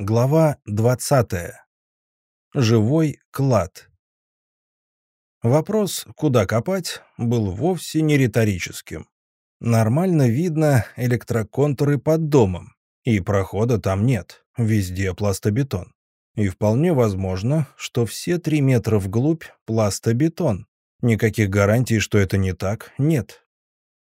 Глава 20. Живой клад. Вопрос, куда копать, был вовсе не риторическим. Нормально видно электроконтуры под домом, и прохода там нет, везде пластобетон. И вполне возможно, что все три метра вглубь пластобетон. Никаких гарантий, что это не так, нет.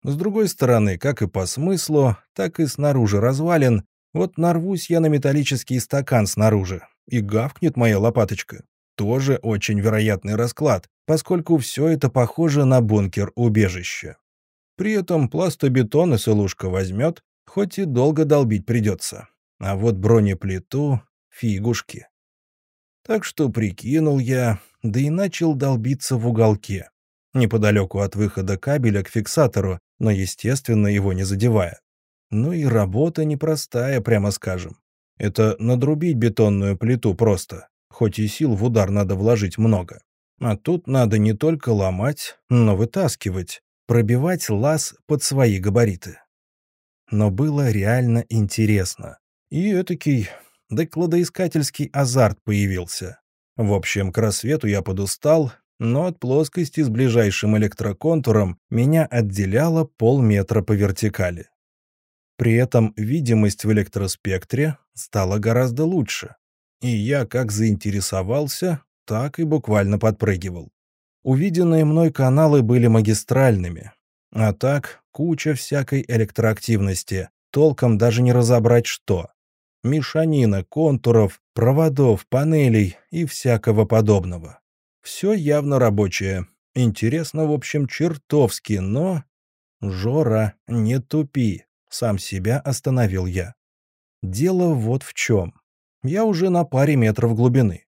С другой стороны, как и по смыслу, так и снаружи развалин, вот нарвусь я на металлический стакан снаружи, и гавкнет моя лопаточка. Тоже очень вероятный расклад, поскольку все это похоже на бункер-убежище. При этом пластобетон и сылушка возьмет, хоть и долго долбить придется. А вот бронеплиту — фигушки. Так что прикинул я, да и начал долбиться в уголке. Неподалеку от выхода кабеля к фиксатору, но, естественно, его не задевая. Ну и работа непростая, прямо скажем. Это надрубить бетонную плиту просто, хоть и сил в удар надо вложить много. А тут надо не только ломать, но вытаскивать, пробивать лаз под свои габариты. Но было реально интересно. И этакий докладоискательский азарт появился. В общем, к рассвету я подустал, но от плоскости с ближайшим электроконтуром меня отделяло полметра по вертикали. При этом видимость в электроспектре стала гораздо лучше. И я как заинтересовался, так и буквально подпрыгивал. Увиденные мной каналы были магистральными. А так, куча всякой электроактивности, толком даже не разобрать что. Мешанина контуров, проводов, панелей и всякого подобного. Все явно рабочее. Интересно, в общем, чертовски, но... Жора, не тупи. Сам себя остановил я. Дело вот в чем. Я уже на паре метров глубины.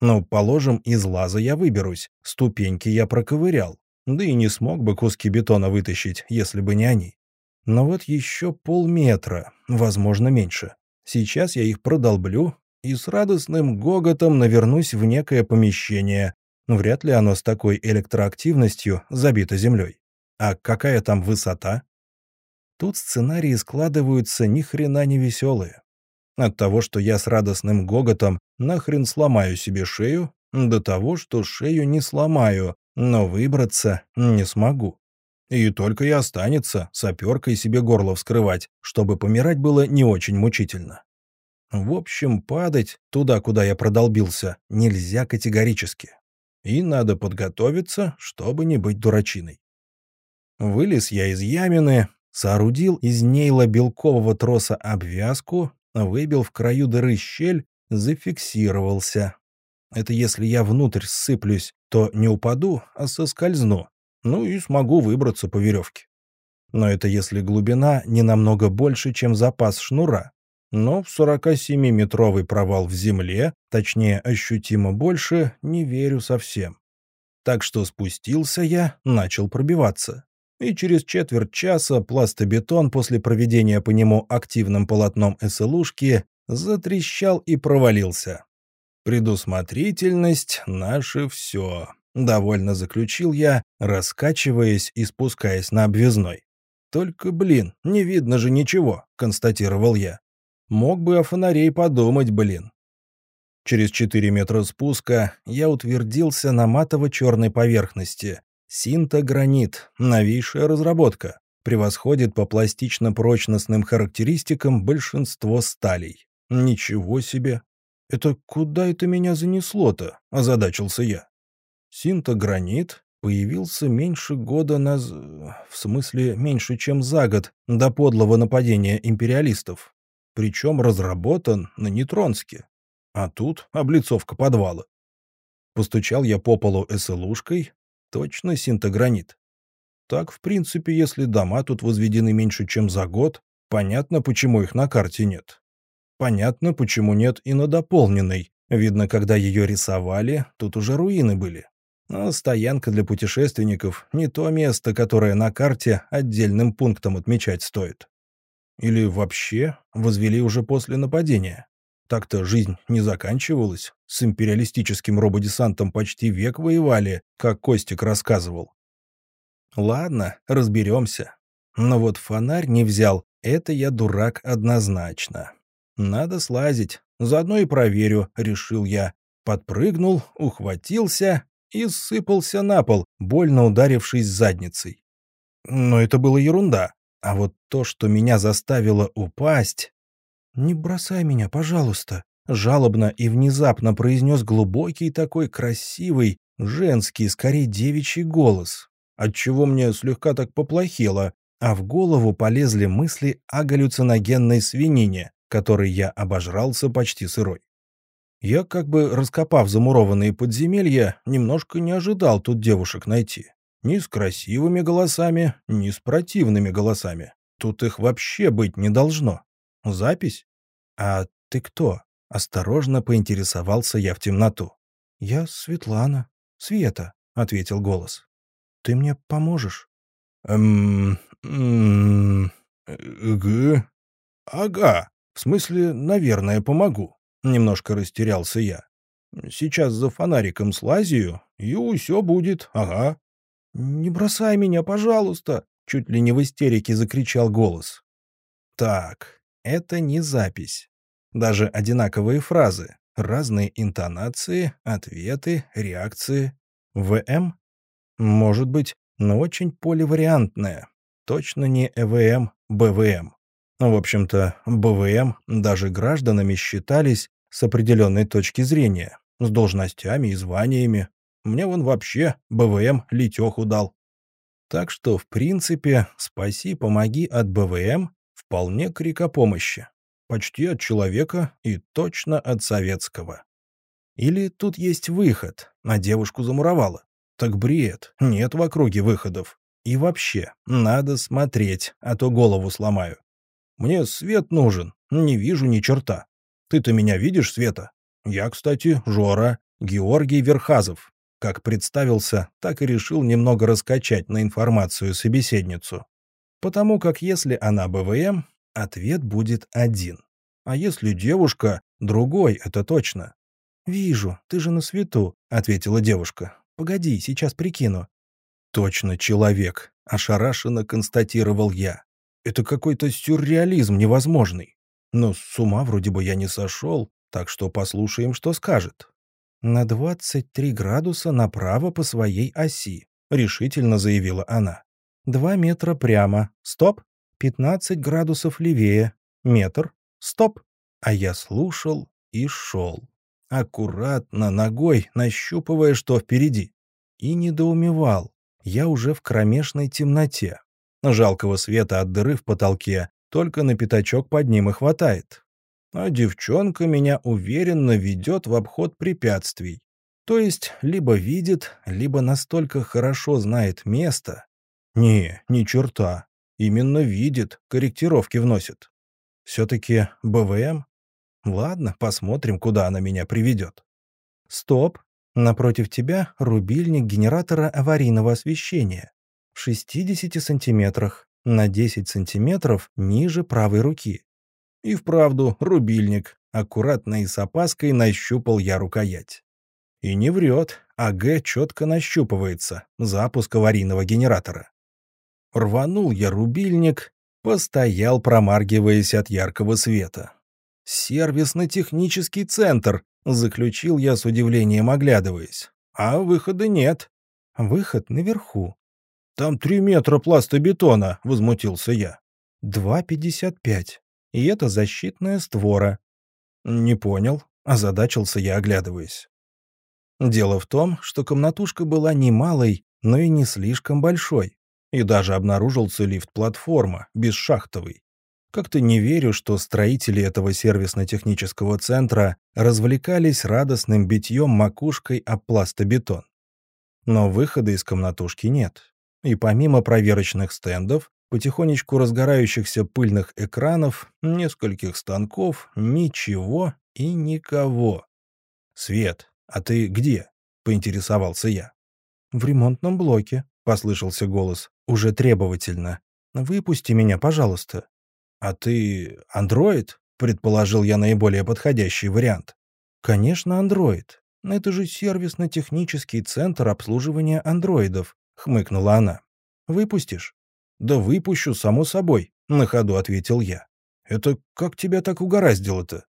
Ну, положим, из лаза я выберусь, ступеньки я проковырял. Да и не смог бы куски бетона вытащить, если бы не они. Но вот еще полметра, возможно, меньше. Сейчас я их продолблю и с радостным гоготом навернусь в некое помещение. Вряд ли оно с такой электроактивностью забито землей. А какая там высота? Тут сценарии складываются ни хрена не веселые. От того, что я с радостным гоготом нахрен сломаю себе шею, до того, что шею не сломаю, но выбраться не смогу. И только и останется саперкой себе горло вскрывать, чтобы помирать было не очень мучительно. В общем, падать туда, куда я продолбился, нельзя категорически. И надо подготовиться, чтобы не быть дурачиной. Вылез я из ямины, соорудил из нейла-белкового троса обвязку, выбил в краю дыры щель, зафиксировался. Это если я внутрь сыплюсь, то не упаду, а соскользну. Ну и смогу выбраться по веревке. Но это если глубина не намного больше, чем запас шнура. Но в 47-метровый провал в земле, точнее ощутимо больше, не верю совсем. Так что спустился я, начал пробиваться и через четверть часа пластобетон после проведения по нему активным полотном СЛУшки затрещал и провалился. «Предусмотрительность — наше все», — довольно заключил я, раскачиваясь и спускаясь на обвязной. «Только, блин, не видно же ничего», — констатировал я. «Мог бы о фонарей подумать, блин». Через 4 метра спуска я утвердился на матово-черной поверхности, Синтогранит, новейшая разработка, превосходит по пластично-прочностным характеристикам большинство сталей. Ничего себе! Это куда это меня занесло-то? Озадачился я. Синтогранит появился меньше года наз... В смысле, меньше, чем за год до подлого нападения империалистов. Причем разработан на нейтронске. А тут облицовка подвала. Постучал я по полу СЛУшкой, Точно синтогранит. Так, в принципе, если дома тут возведены меньше, чем за год, понятно, почему их на карте нет. Понятно, почему нет и на дополненной. Видно, когда ее рисовали, тут уже руины были. Но стоянка для путешественников — не то место, которое на карте отдельным пунктом отмечать стоит. Или вообще возвели уже после нападения. Так-то жизнь не заканчивалась. С империалистическим рободесантом почти век воевали, как Костик рассказывал. Ладно, разберемся. Но вот фонарь не взял, это я дурак однозначно. Надо слазить, Заодно и проверю, решил я. Подпрыгнул, ухватился и сыпался на пол, больно ударившись задницей. Но это было ерунда. А вот то, что меня заставило упасть... «Не бросай меня, пожалуйста», — жалобно и внезапно произнес глубокий такой красивый, женский, скорее девичий голос, отчего мне слегка так поплохело, а в голову полезли мысли о галлюциногенной свинине, которой я обожрался почти сырой. Я, как бы раскопав замурованные подземелья, немножко не ожидал тут девушек найти. Ни с красивыми голосами, ни с противными голосами. Тут их вообще быть не должно. Запись? А ты кто? Осторожно поинтересовался я в темноту. Я Светлана. Света, ответил голос. Ты мне поможешь? Эм... г... Ага. В смысле, наверное, помогу. Немножко растерялся я. Сейчас за фонариком слазию, и все будет, ага. «Не бросай меня, пожалуйста!» — чуть ли не в истерике закричал голос. «Так, это не запись. Даже одинаковые фразы, разные интонации, ответы, реакции. ВМ? Может быть, но очень поливариантная. Точно не ЭВМ, БВМ. В общем-то, БВМ даже гражданами считались с определенной точки зрения, с должностями и званиями, мне вон вообще БВМ летеху дал. Так что, в принципе, спаси, помоги от БВМ вполне крик о помощи. Почти от человека и точно от советского. Или тут есть выход, а девушку замуровала. Так бред, нет в округе выходов. И вообще, надо смотреть, а то голову сломаю. Мне свет нужен, не вижу ни черта. Ты-то меня видишь, Света? Я, кстати, Жора, Георгий Верхазов, как представился, так и решил немного раскачать на информацию собеседницу. Потому как если она БВМ, ответ будет один. А если девушка, другой, это точно. «Вижу, ты же на свету», — ответила девушка. «Погоди, сейчас прикину». «Точно человек», — ошарашенно констатировал я. «Это какой-то сюрреализм невозможный. Но с ума вроде бы я не сошел, так что послушаем, что скажет». «На 23 градуса направо по своей оси», — решительно заявила она. «Два метра прямо. Стоп. 15 градусов левее. Метр. Стоп». А я слушал и шел. Аккуратно, ногой, нащупывая, что впереди. И недоумевал. Я уже в кромешной темноте. Жалкого света от дыры в потолке только на пятачок под ним и хватает а девчонка меня уверенно ведет в обход препятствий. То есть либо видит, либо настолько хорошо знает место. Не, ни черта. Именно видит, корректировки вносит. Все-таки БВМ? Ладно, посмотрим, куда она меня приведет. Стоп. Напротив тебя рубильник генератора аварийного освещения. В 60 сантиметрах, на 10 сантиметров ниже правой руки. И вправду, рубильник. Аккуратно и с опаской нащупал я рукоять. И не врет, АГ четко нащупывается. Запуск аварийного генератора. Рванул я рубильник, постоял, промаргиваясь от яркого света. «Сервисно-технический центр», — заключил я с удивлением, оглядываясь. «А выхода нет». «Выход наверху». «Там три метра пластобетона», — возмутился я. «Два пятьдесят пять» и это защитная створа». «Не понял», — озадачился я, оглядываясь. Дело в том, что комнатушка была не малой, но и не слишком большой, и даже обнаружился лифт-платформа, бесшахтовый. Как-то не верю, что строители этого сервисно-технического центра развлекались радостным битьем макушкой об пластобетон. Но выхода из комнатушки нет. И помимо проверочных стендов, потихонечку разгорающихся пыльных экранов, нескольких станков, ничего и никого. «Свет, а ты где?» — поинтересовался я. «В ремонтном блоке», — послышался голос, уже требовательно. «Выпусти меня, пожалуйста». «А ты андроид?» — предположил я наиболее подходящий вариант. «Конечно, андроид. Это же сервисно-технический центр обслуживания андроидов», — хмыкнула она. «Выпустишь?» «Да выпущу, само собой», — на ходу ответил я. «Это как тебя так угораздило-то?»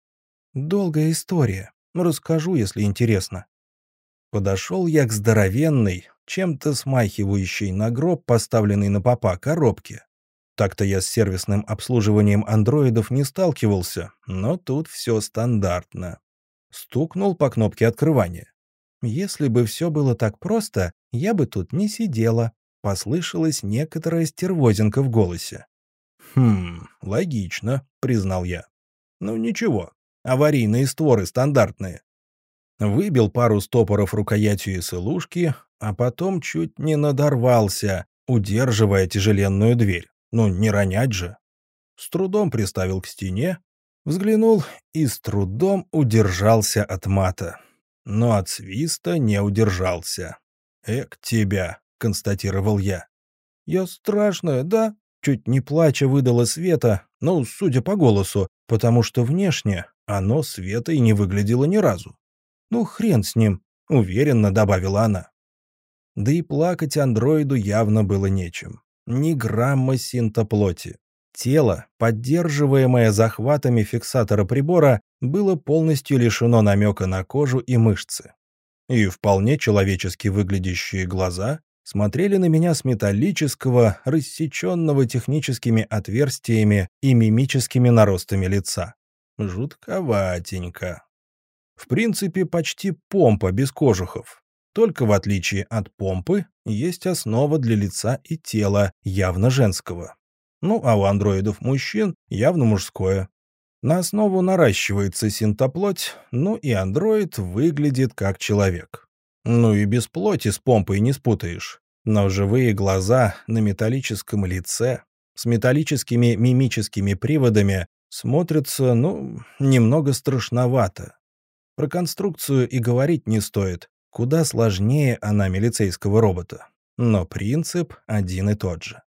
Долгая история. Расскажу, если интересно. Подошел я к здоровенной, чем-то смахивающей на гроб, поставленной на попа, коробке. Так-то я с сервисным обслуживанием андроидов не сталкивался, но тут все стандартно. Стукнул по кнопке открывания. «Если бы все было так просто, я бы тут не сидела», — послышалась некоторая стервозинка в голосе. «Хм, логично», — признал я. «Ну ничего, аварийные створы стандартные. Выбил пару стопоров рукоятью СЛУшки, а потом чуть не надорвался, удерживая тяжеленную дверь. Ну, не ронять же. С трудом приставил к стене, взглянул и с трудом удержался от мата. Но от свиста не удержался. «Эк тебя», — констатировал я. «Я страшная, да?» Чуть не плача выдала Света, ну, судя по голосу, потому что внешне оно Света и не выглядело ни разу. «Ну, хрен с ним», — уверенно добавила она. Да и плакать андроиду явно было нечем. Ни грамма синтоплоти. Тело, поддерживаемое захватами фиксатора прибора, было полностью лишено намека на кожу и мышцы. И вполне человечески выглядящие глаза смотрели на меня с металлического, рассеченного техническими отверстиями и мимическими наростами лица. Жутковатенько. В принципе, почти помпа без кожухов. Только в отличие от помпы, есть основа для лица и тела, явно женского. Ну, а у андроидов мужчин явно мужское. На основу наращивается синтоплоть, ну и андроид выглядит как человек. Ну и без плоти с помпой не спутаешь. Но живые глаза на металлическом лице, с металлическими мимическими приводами, смотрятся, ну, немного страшновато. Про конструкцию и говорить не стоит. Куда сложнее она милицейского робота. Но принцип один и тот же.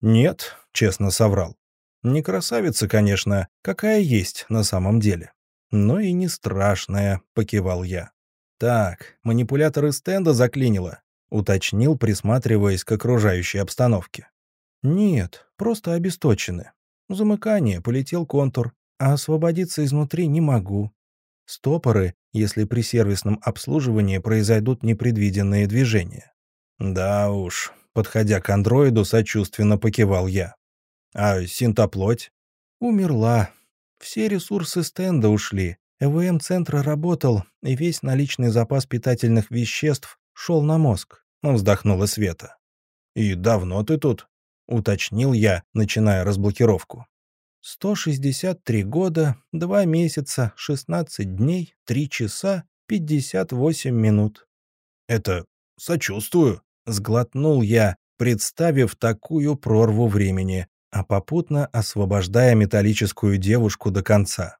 Нет, честно соврал. Не красавица, конечно, какая есть на самом деле. Но и не страшная, покивал я. Так, манипуляторы стенда заклинило, уточнил, присматриваясь к окружающей обстановке. Нет, просто обесточены. Замыкание, полетел контур, а освободиться изнутри не могу. Стопоры, если при сервисном обслуживании произойдут непредвиденные движения. Да уж, подходя к андроиду, сочувственно покивал я. А синтоплоть? Умерла. Все ресурсы стенда ушли. ЭВМ-центр работал, и весь наличный запас питательных веществ шел на мозг. Вздохнула Света. «И давно ты тут?» — уточнил я, начиная разблокировку. 163 года, 2 месяца, 16 дней, 3 часа, 58 минут. «Это сочувствую», — сглотнул я, представив такую прорву времени, а попутно освобождая металлическую девушку до конца.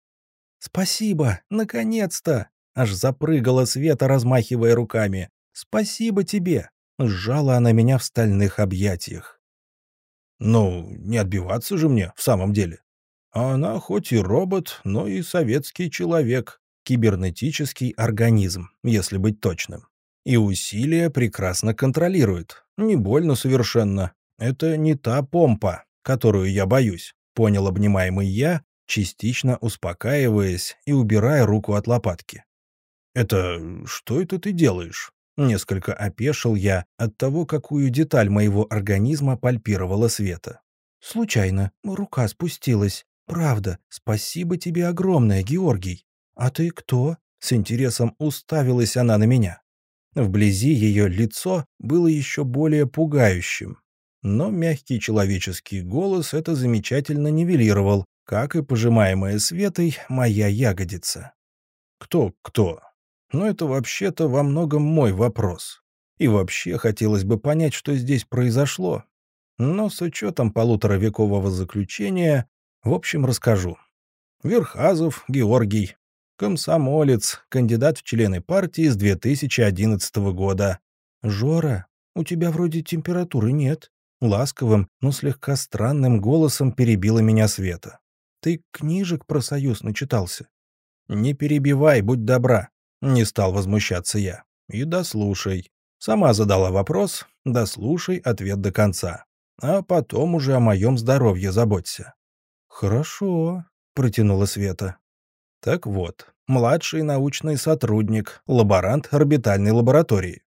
«Спасибо, наконец-то!» — аж запрыгала Света, размахивая руками. «Спасибо тебе!» — сжала она меня в стальных объятиях. «Ну, не отбиваться же мне, в самом деле. А она хоть и робот, но и советский человек, кибернетический организм, если быть точным. И усилия прекрасно контролирует. Не больно совершенно. Это не та помпа, которую я боюсь, понял обнимаемый я, частично успокаиваясь и убирая руку от лопатки. «Это что это ты делаешь?» Несколько опешил я от того, какую деталь моего организма пальпировала Света. «Случайно, рука спустилась», «Правда, спасибо тебе огромное, Георгий. А ты кто?» С интересом уставилась она на меня. Вблизи ее лицо было еще более пугающим. Но мягкий человеческий голос это замечательно нивелировал, как и пожимаемая Светой моя ягодица. «Кто-кто?» Но это вообще-то во многом мой вопрос. И вообще хотелось бы понять, что здесь произошло. Но с учетом полуторавекового заключения в общем, расскажу. Верхазов Георгий. Комсомолец, кандидат в члены партии с 2011 года. «Жора, у тебя вроде температуры нет». Ласковым, но слегка странным голосом перебила меня Света. «Ты книжек про союз начитался?» «Не перебивай, будь добра», — не стал возмущаться я. «И дослушай». Сама задала вопрос, дослушай ответ до конца. А потом уже о моем здоровье заботься. «Хорошо», — протянула Света. Так вот, младший научный сотрудник, лаборант орбитальной лаборатории.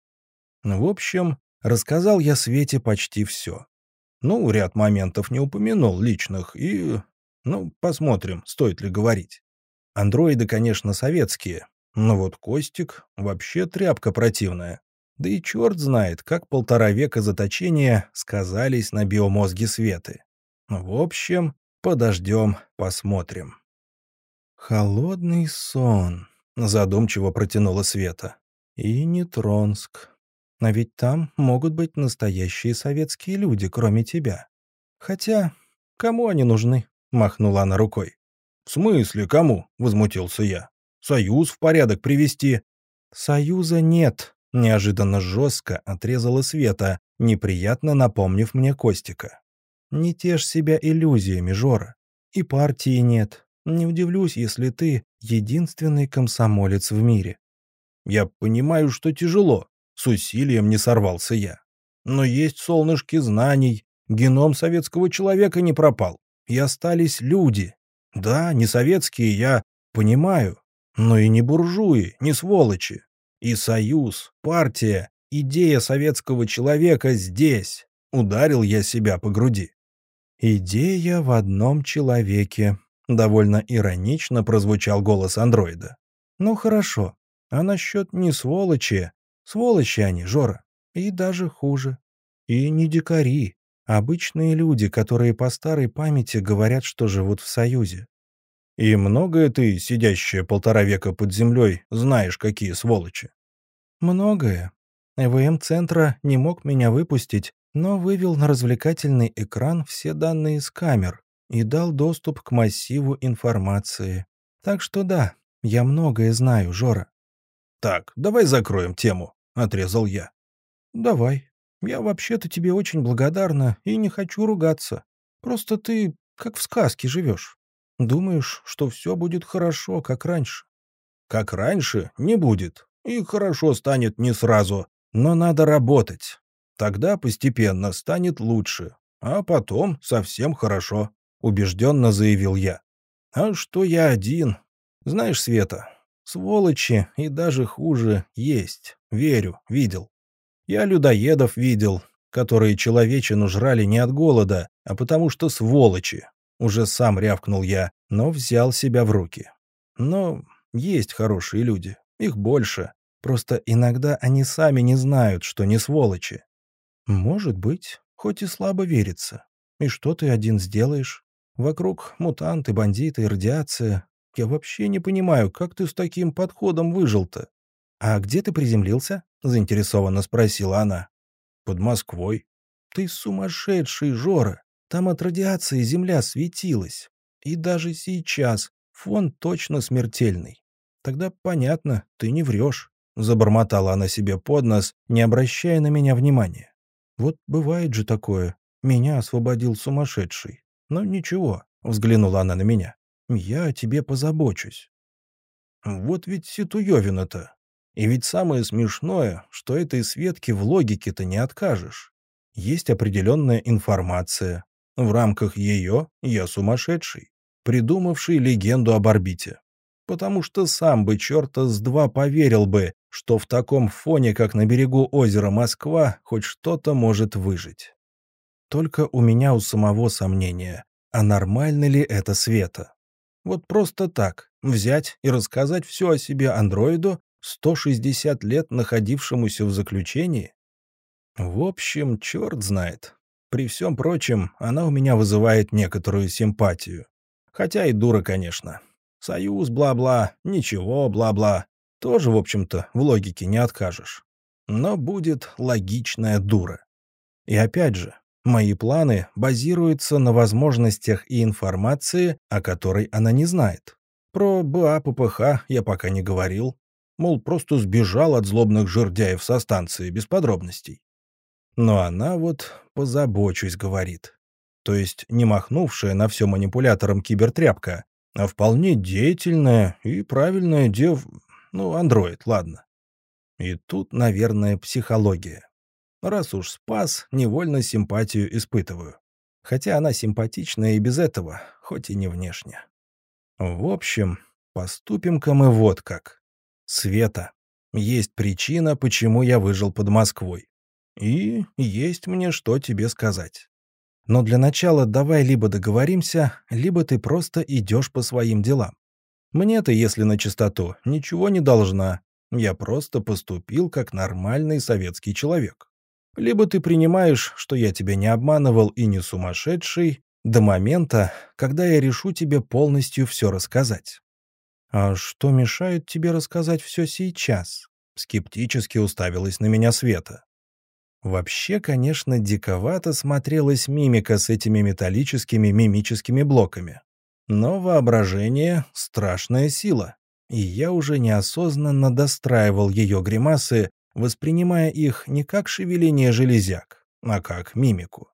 В общем, рассказал я Свете почти все. Ну, ряд моментов не упомянул личных и... Ну, посмотрим, стоит ли говорить. Андроиды, конечно, советские, но вот Костик вообще тряпка противная. Да и черт знает, как полтора века заточения сказались на биомозге Светы. В общем, подождем, посмотрим. «Холодный сон», — задумчиво протянула Света. «И Нетронск. А ведь там могут быть настоящие советские люди, кроме тебя. Хотя, кому они нужны?» — махнула она рукой. «В смысле кому?» — возмутился я. «Союз в порядок привести». «Союза нет», — неожиданно жестко отрезала Света, неприятно напомнив мне Костика. «Не тешь себя иллюзиями, Жора. И партии нет. Не удивлюсь, если ты единственный комсомолец в мире». «Я понимаю, что тяжело», — с усилием не сорвался я. «Но есть солнышки знаний, геном советского человека не пропал, и остались люди. Да, не советские, я понимаю, но и не буржуи, не сволочи. И союз, партия, идея советского человека здесь. Ударил я себя по груди. «Идея в одном человеке», — довольно иронично прозвучал голос андроида. «Ну хорошо. А насчет не сволочи? Сволочи они, Жора. И даже хуже. И не дикари. Обычные люди, которые по старой памяти говорят, что живут в Союзе. И многое ты, сидящая полтора века под землей, знаешь, какие сволочи? Многое. ЭВМ-центра не мог меня выпустить, но вывел на развлекательный экран все данные с камер и дал доступ к массиву информации. Так что да, я многое знаю, Жора. «Так, давай закроем тему», — отрезал я. «Давай. Я вообще-то тебе очень благодарна и не хочу ругаться. Просто ты как в сказке живешь. Думаешь, что все будет хорошо, как раньше. Как раньше не будет. И хорошо станет не сразу. Но надо работать. Тогда постепенно станет лучше. А потом совсем хорошо, убежденно заявил я. А что я один? Знаешь, Света, сволочи и даже хуже есть. Верю, видел. Я людоедов видел, которые человечину жрали не от голода, а потому что сволочи, уже сам рявкнул я, но взял себя в руки. Но есть хорошие люди, их больше. Просто иногда они сами не знают, что не сволочи. Может быть, хоть и слабо верится. И что ты один сделаешь? Вокруг мутанты, бандиты, радиация. Я вообще не понимаю, как ты с таким подходом выжил-то? А где ты приземлился? Заинтересованно спросила она. Под Москвой. Ты сумасшедший, Жора. Там от радиации Земля светилась. И даже сейчас фон точно смертельный. Тогда понятно, ты не врешь. Забормотала она себе под нос, не обращая на меня внимания. Вот бывает же такое. Меня освободил сумасшедший. Но ничего, взглянула она на меня. Я о тебе позабочусь. Вот ведь ситуевина-то. И ведь самое смешное, что этой Светке в логике-то не откажешь. Есть определенная информация, в рамках ее я сумасшедший, придумавший легенду об орбите. Потому что сам бы черта с два поверил бы, что в таком фоне, как на берегу озера Москва, хоть что-то может выжить. Только у меня у самого сомнения, а нормально ли это Света? Вот просто так, взять и рассказать все о себе андроиду, 160 лет находившемуся в заключении? В общем, черт знает. При всем прочем, она у меня вызывает некоторую симпатию. Хотя и дура, конечно. Союз, бла-бла, ничего, бла-бла. Тоже, в общем-то, в логике не откажешь. Но будет логичная дура. И опять же, мои планы базируются на возможностях и информации, о которой она не знает. Про БА ППХ я пока не говорил. Мол, просто сбежал от злобных жердяев со станции, без подробностей. Но она вот «позабочусь», говорит. То есть не махнувшая на все манипулятором кибертряпка, а вполне деятельная и правильная дев... Ну, андроид, ладно. И тут, наверное, психология. Раз уж спас, невольно симпатию испытываю. Хотя она симпатичная и без этого, хоть и не внешне. В общем, Поступим-ка мы вот как. Света, есть причина, почему я выжил под Москвой. И есть мне что тебе сказать. Но для начала давай либо договоримся, либо ты просто идешь по своим делам. Мне-то, если на чистоту, ничего не должна. Я просто поступил как нормальный советский человек. Либо ты принимаешь, что я тебя не обманывал и не сумасшедший, до момента, когда я решу тебе полностью все рассказать. «А что мешает тебе рассказать все сейчас?» Скептически уставилась на меня Света. Вообще, конечно, диковато смотрелась мимика с этими металлическими мимическими блоками. Но воображение — страшная сила, и я уже неосознанно достраивал ее гримасы, воспринимая их не как шевеление железяк, а как мимику.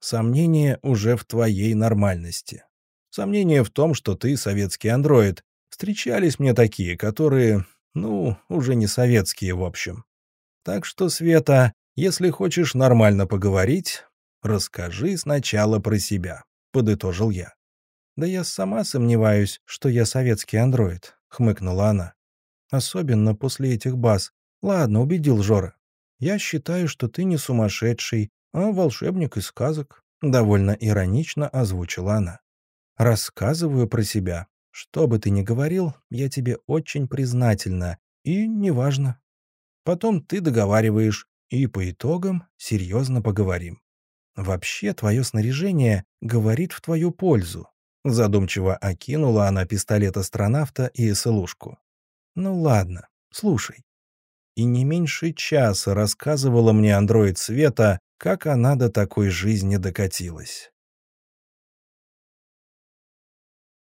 Сомнение уже в твоей нормальности. Сомнение в том, что ты советский андроид. Встречались мне такие, которые, ну, уже не советские в общем. Так что, Света, если хочешь нормально поговорить, расскажи сначала про себя», — подытожил я. «Да я сама сомневаюсь, что я советский андроид», — хмыкнула она. «Особенно после этих баз. Ладно, убедил Жора. Я считаю, что ты не сумасшедший, а волшебник из сказок», — довольно иронично озвучила она. «Рассказываю про себя. Что бы ты ни говорил, я тебе очень признательна. И неважно. Потом ты договариваешь, и по итогам серьезно поговорим. Вообще, твое снаряжение говорит в твою пользу. Задумчиво окинула она пистолет астронавта и СЛУшку. Ну ладно, слушай. И не меньше часа рассказывала мне андроид Света, как она до такой жизни докатилась.